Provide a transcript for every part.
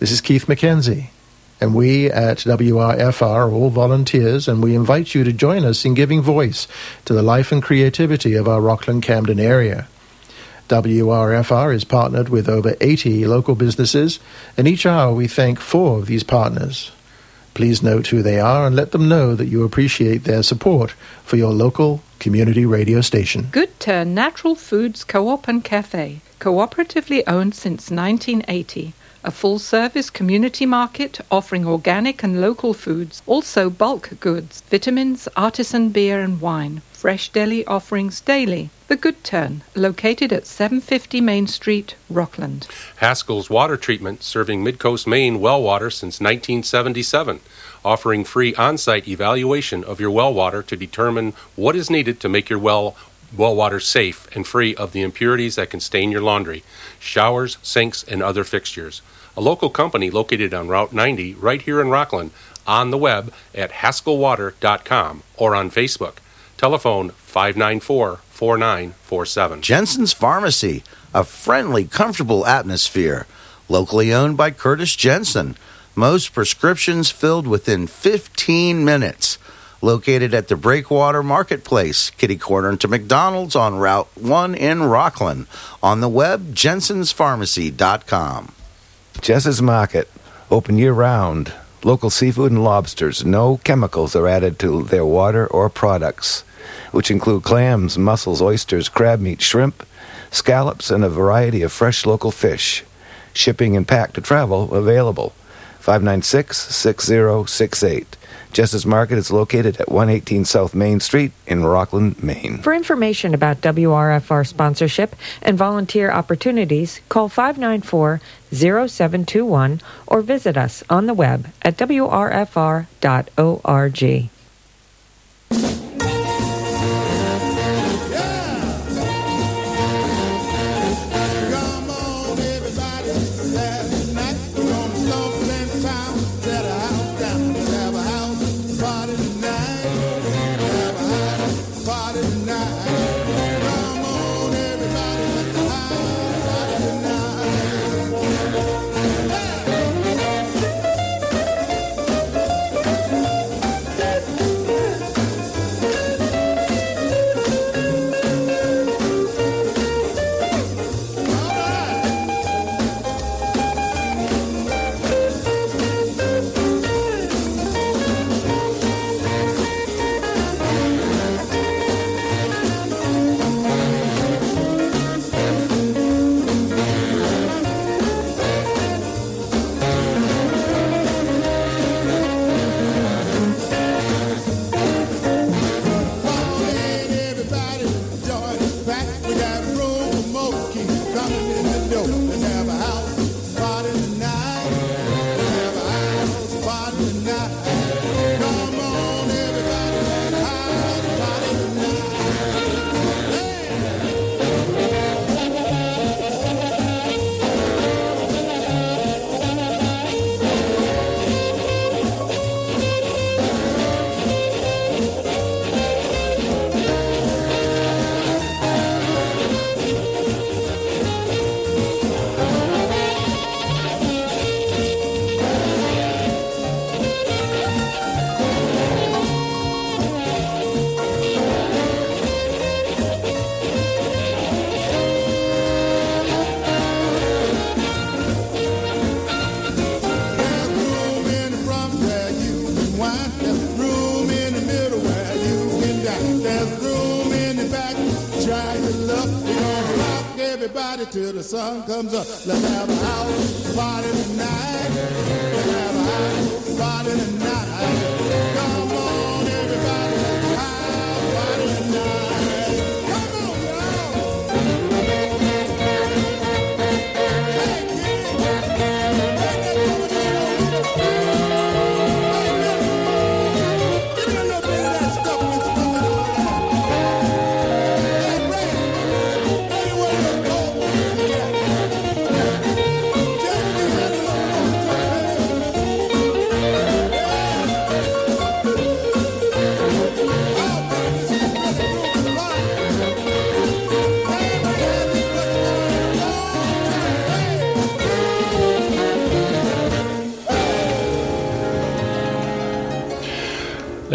This is Keith McKenzie, and we at WRFR are all volunteers, and we invite you to join us in giving voice to the life and creativity of our Rockland Camden area. WRFR is partnered with over 80 local businesses, and each hour we thank four of these partners. Please note who they are and let them know that you appreciate their support for your local community radio station. Good Tern Natural Foods Co-op and Cafe, cooperatively owned since 1980. A full-service community market offering organic and local foods, also bulk goods, vitamins, artisan beer and wine. Fresh deli offerings daily. The Good Tern, located at 750 Main Street, Rockland. Haskell's Water Treatment, serving Midcoast Maine well water since 1977, offering free on site evaluation of your well water to determine what is needed to make your well well water safe and free of the impurities that can stain your laundry, showers, sinks, and other fixtures. A local company located on Route 90 right here in Rockland on the web at haskellwater.com or on Facebook. Telephone 594 4947. Jensen's Pharmacy, a friendly, comfortable atmosphere. Locally owned by Curtis Jensen. Most prescriptions filled within 15 minutes. Located at the Breakwater Marketplace, kitty corner to McDonald's on Route 1 in Rockland. On the web, jensenspharmacy.com. Jess's Market, open year round. Local seafood and lobsters. No chemicals are added to their water or products, which include clams, mussels, oysters, crab meat, shrimp, scallops, and a variety of fresh local fish. Shipping and pack to travel available. 596 6068. Jess's Market is located at 118 South Main Street in Rockland, Maine. For information about WRFR sponsorship and volunteer opportunities, call 594 0721 or visit us on the web at wrfr.org. comes. Let's have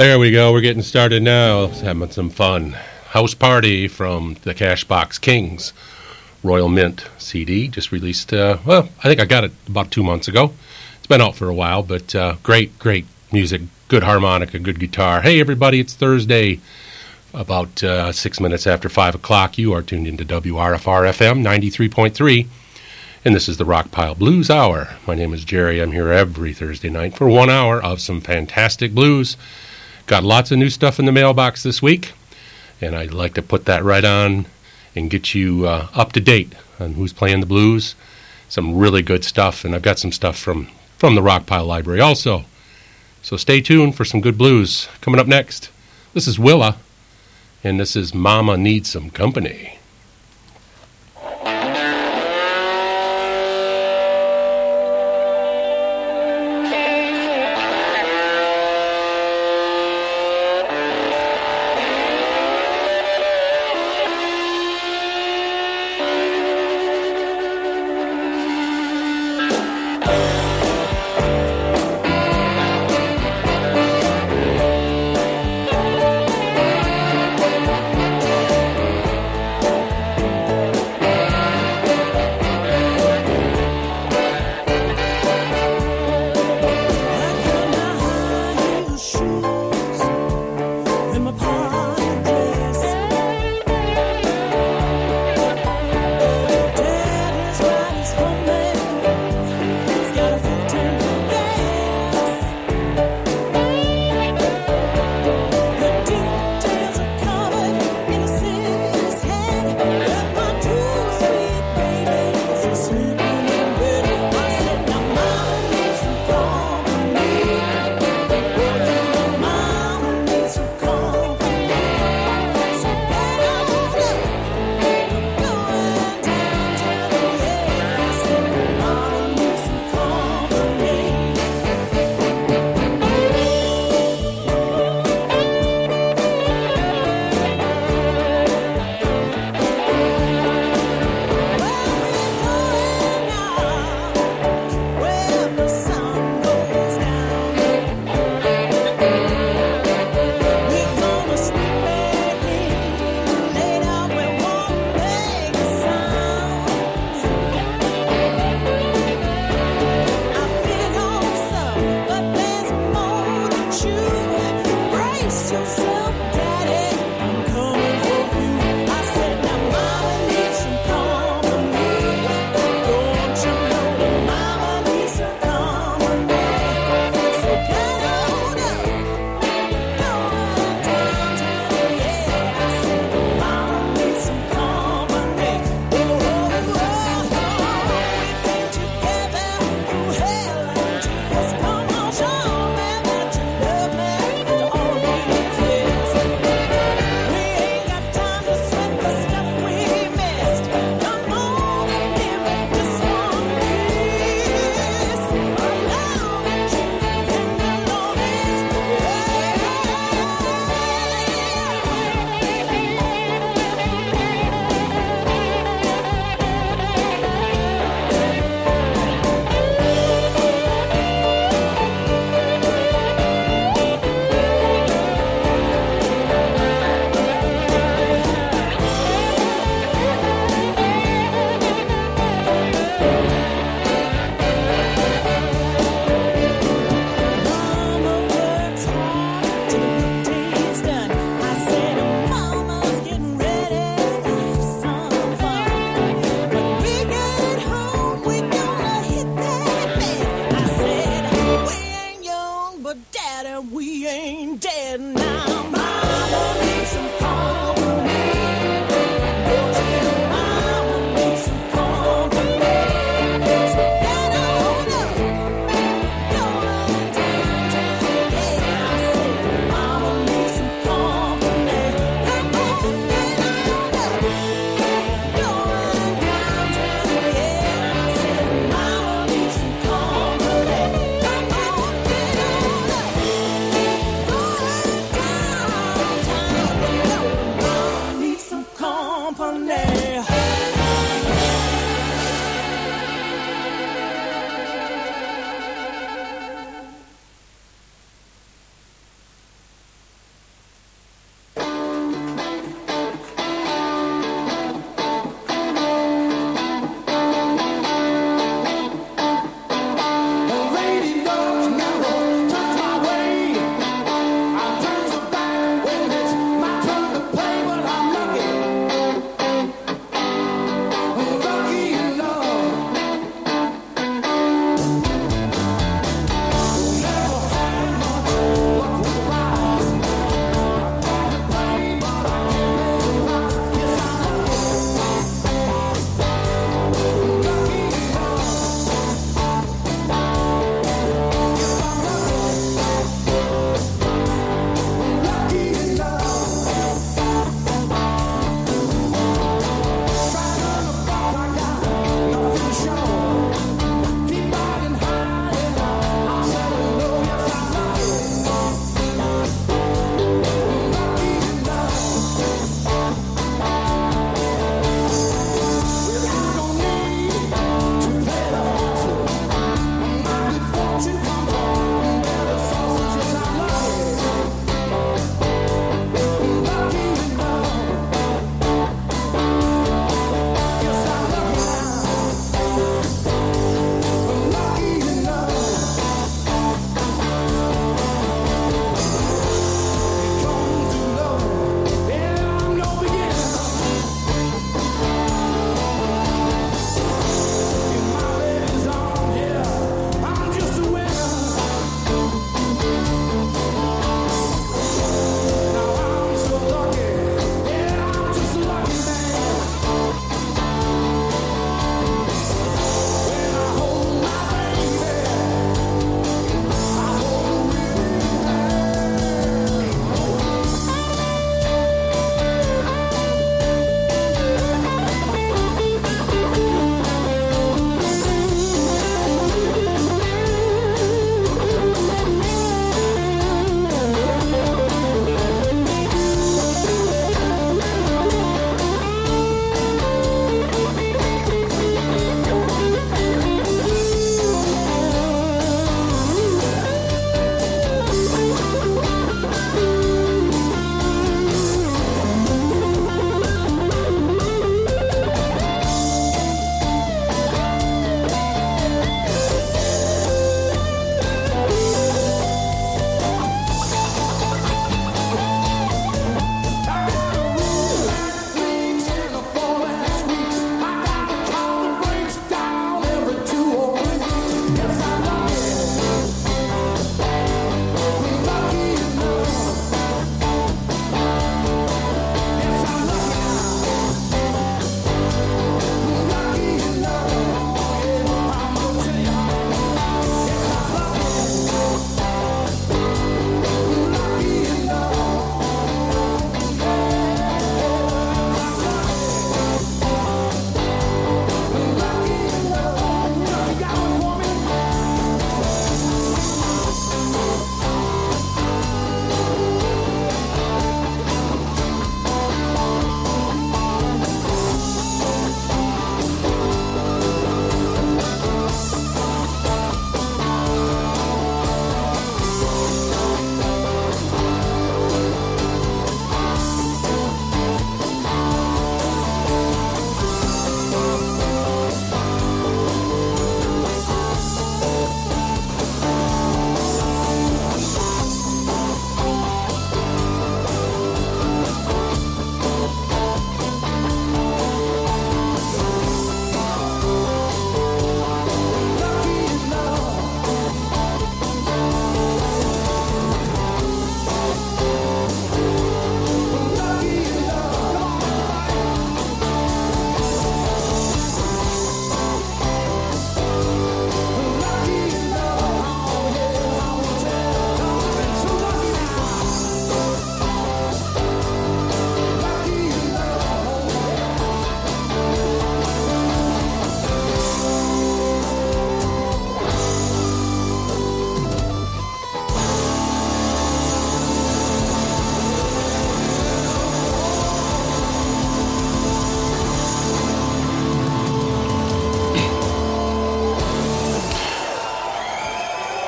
There we go. We're getting started now. Having some fun. House Party from the Cashbox Kings. Royal Mint CD just released. Uh, well, I think I got it about two months ago. It's been out for a while, but uh, great, great music. Good harmonica, good guitar. Hey, everybody, it's Thursday, about uh, six minutes after five o'clock. You are tuned into WRFR FM 93.3, and this is the Rock Pile Blues Hour. My name is Jerry. I'm here every Thursday night for one hour of some fantastic blues. Got lots of new stuff in the mailbox this week, and I'd like to put that right on and get you uh, up to date on who's playing the blues. Some really good stuff, and I've got some stuff from, from the Rockpile Library also. So stay tuned for some good blues. Coming up next, this is Willa, and this is Mama Needs Some Company.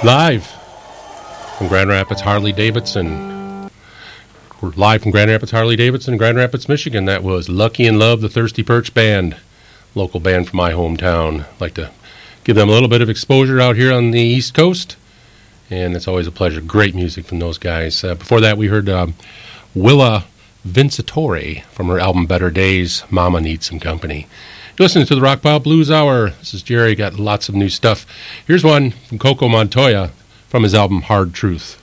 Live from Grand Rapids Harley Davidson. Live from Grand Rapids Harley Davidson, Grand Rapids, Michigan. That was Lucky in Love, the Thirsty Perch Band, local band from my hometown. like to give them a little bit of exposure out here on the East Coast, and it's always a pleasure. Great music from those guys. Uh, before that, we heard um, Willa Vincitore from her album Better Days, Mama Needs Some Company. Listening to the Rockpile Blues Hour. This is Jerry. Got lots of new stuff. Here's one from Coco Montoya from his album Hard Truth.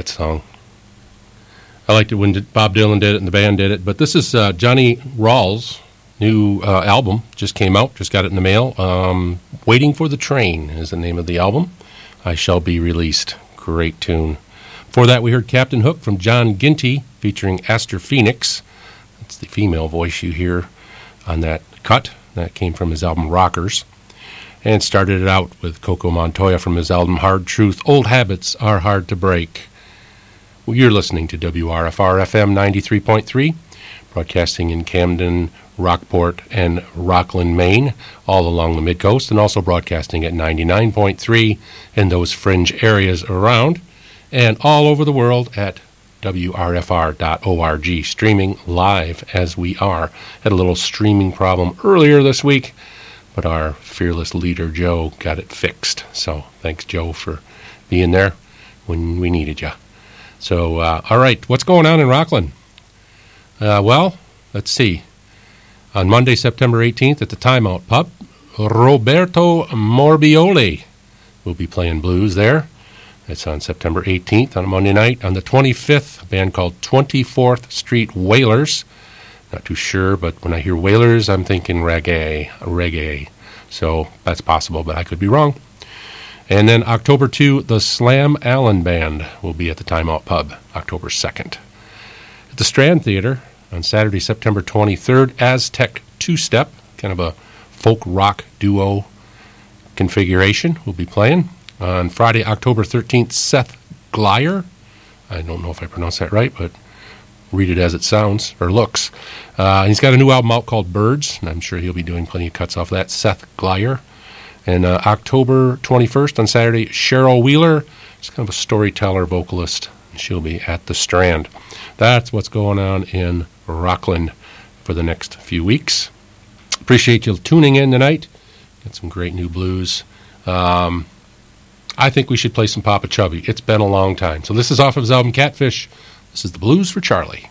That song. I liked it when Bob Dylan did it and the band did it. But this is uh, Johnny Rawls' new uh, album. Just came out, just got it in the mail. Um, Waiting for the Train is the name of the album. I Shall Be Released. Great tune. Before that, we heard Captain Hook from John Ginty featuring Aster Phoenix. That's the female voice you hear on that cut. That came from his album Rockers. And started it out with Coco Montoya from his album Hard Truth Old Habits Are Hard to Break. Well, you're listening to WRFR FM 93.3, broadcasting in Camden, Rockport, and Rockland, Maine, all along the mid-coast, and also broadcasting at 99.3 in those fringe areas around, and all over the world at WRFR.org, streaming live as we are. Had a little streaming problem earlier this week, but our fearless leader, Joe, got it fixed. So thanks, Joe, for being there when we needed you. So, uh, all right, what's going on in Rockland? Uh, well, let's see. On Monday, September 18th, at the Timeout Pub, Roberto Morbioli will be playing blues there. That's on September 18th on a Monday night. On the 25th, a band called 24th Street Wailers. Not too sure, but when I hear Wailers, I'm thinking reggae. Reggae. So that's possible, but I could be wrong. And then October 2, the Slam Allen Band will be at the Timeout Pub, October 2nd. At the Strand Theater on Saturday, September 23rd, Aztec Two Step, kind of a folk rock duo configuration, will be playing. On Friday, October 13th, Seth Glier. I don't know if I pronounced that right, but read it as it sounds or looks. Uh, he's got a new album out called Birds, and I'm sure he'll be doing plenty of cuts off that. Seth Glier. And uh, October 21st on Saturday, Cheryl Wheeler. She's kind of a storyteller, vocalist. She'll be at the Strand. That's what's going on in Rockland for the next few weeks. Appreciate you tuning in tonight. Got some great new blues. Um, I think we should play some Popa Chubby. It's been a long time. So this is off of his album Catfish. This is the Blues for Charlie.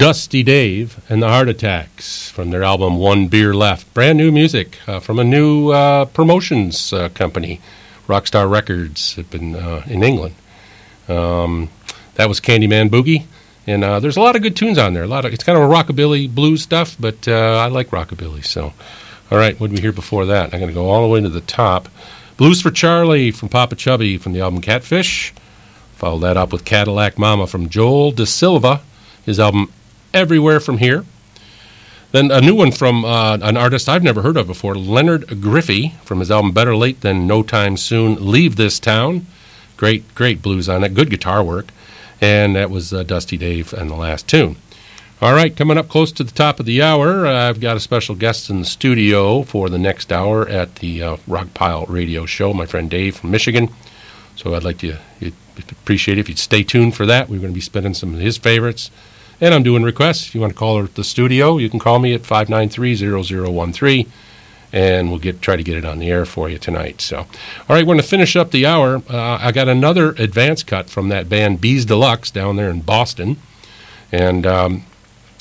Dusty Dave and the Heart Attacks from their album One Beer Left. Brand new music uh, from a new uh, promotions uh, company, Rockstar Records, been uh, in England. Um, that was Candyman Boogie. And uh, there's a lot of good tunes on there. A lot of it's kind of a rockabilly blues stuff, but I like rockabilly. So, all right, what did we hear before that? I'm going to go all the way to the top. Blues for Charlie from Popa Chubby from the album Catfish. Follow that up with Cadillac Mama from Joel Da Silva, his album Everywhere from Here. Then a new one from uh, an artist I've never heard of before, Leonard Griffey, from his album Better Late Than No Time Soon, Leave This Town. Great, great blues on it, good guitar work. And that was uh, Dusty Dave and the last tune. All right, coming up close to the top of the hour, I've got a special guest in the studio for the next hour at the uh, Rock Pile Radio Show, my friend Dave from Michigan. So I'd like to appreciate it if you'd stay tuned for that. We're going to be spinning some of his favorites. And I'm doing requests. If you want to call the studio, you can call me at 593-0013, and we'll get try to get it on the air for you tonight. So, all right, we're going to finish up the hour. Uh, I got another advance cut from that band Bees Deluxe down there in Boston. And um,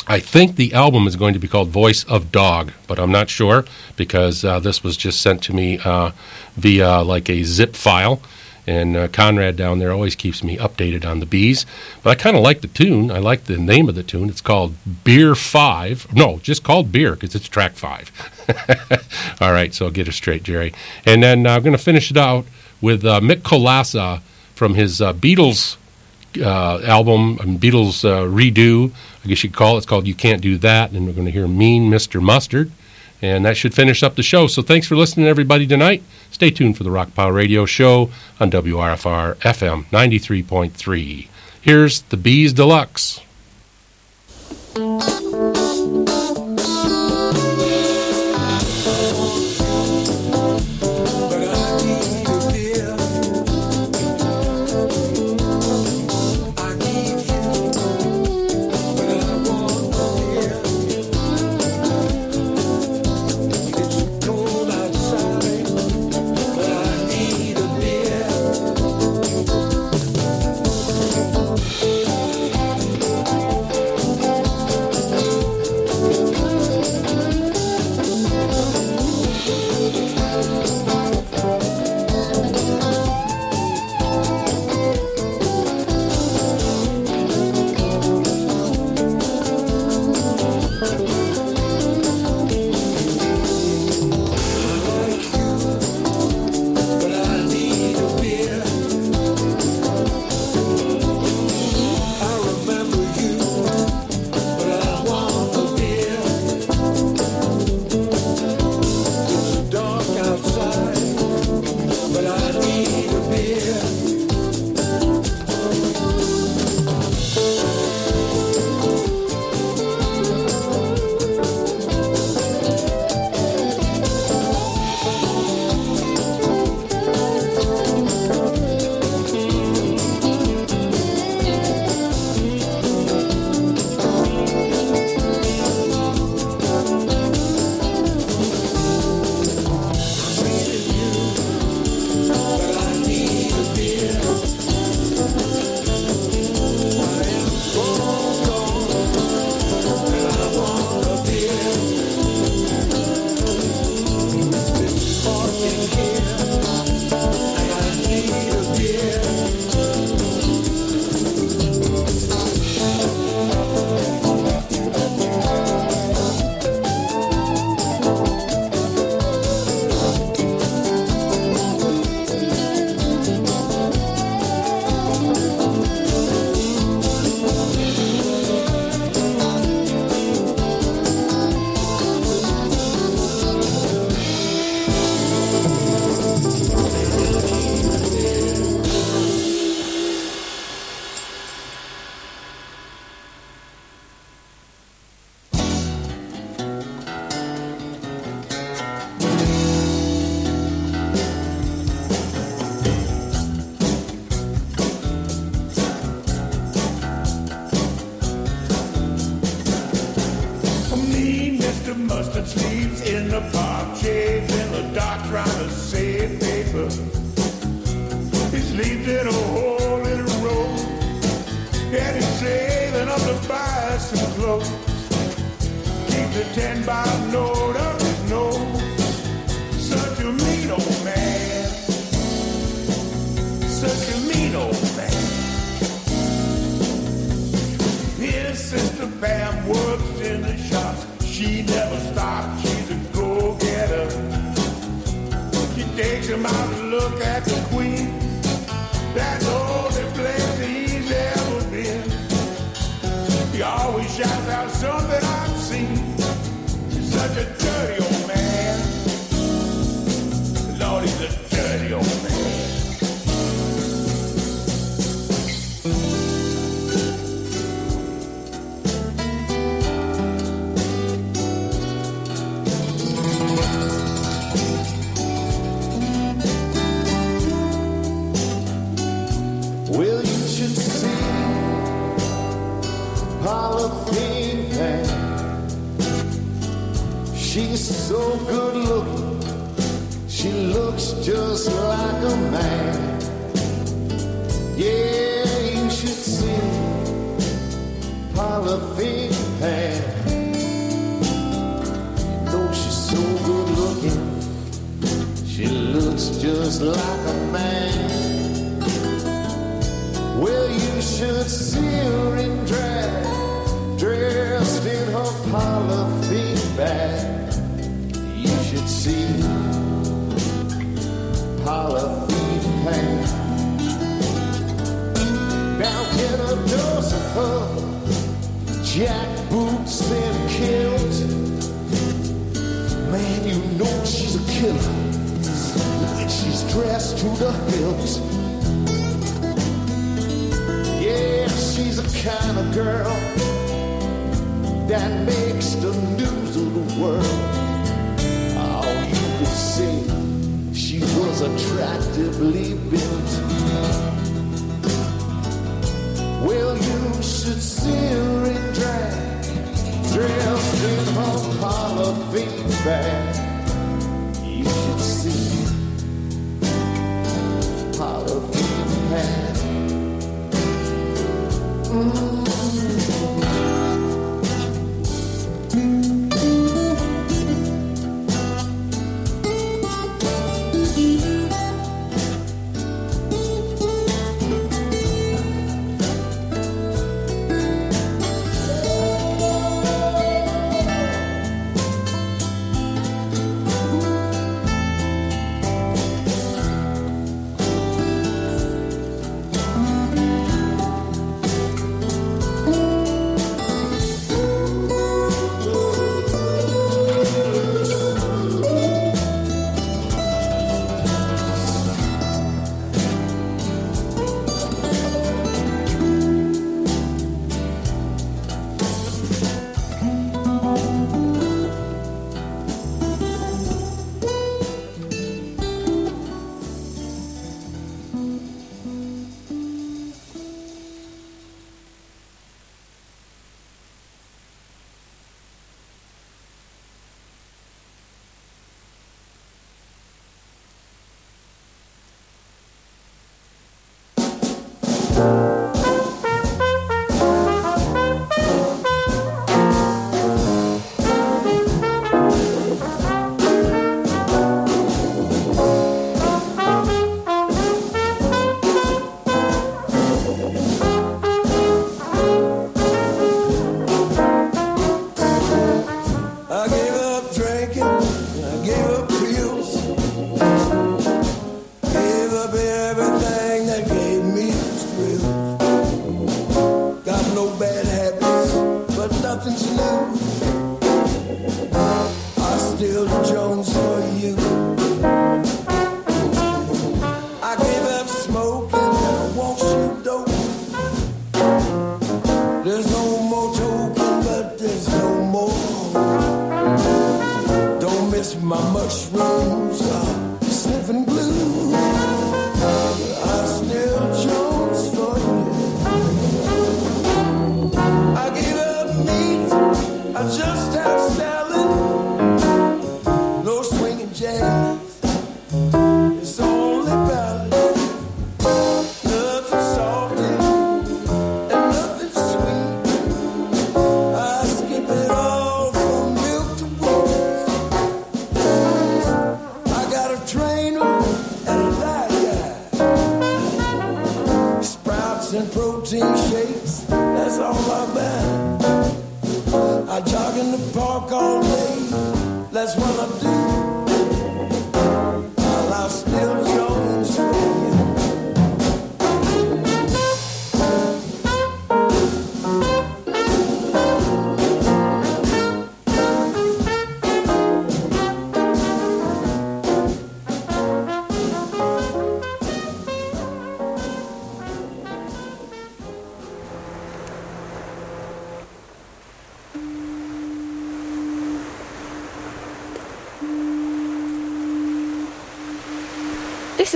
I think the album is going to be called Voice of Dog, but I'm not sure because uh, this was just sent to me uh, via like a zip file. And uh, Conrad down there always keeps me updated on the bees. But I kind of like the tune. I like the name of the tune. It's called Beer 5. No, just called Beer because it's track 5. All right, so I'll get it straight, Jerry. And then uh, I'm going to finish it out with uh, Mick Kolassa from his uh, Beatles album, um, Beatles redo, I guess you could call it. It's called You Can't Do That. And we're going to hear Mean Mr. Mustard. And that should finish up the show. So thanks for listening, everybody, tonight. Stay tuned for the Rock Pile Radio Show on WRFR FM 93.3. Here's the Bees Deluxe.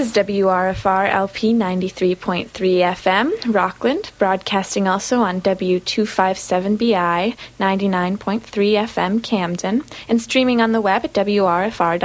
Is WRFR LP 93.3 FM, Rockland, broadcasting also on W257BI 99.3 FM, Camden, and streaming on the web at WRFR.com.